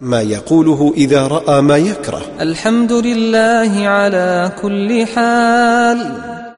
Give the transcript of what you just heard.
ما يقوله إذا رأى ما يكره. الحمد لله على كل حال.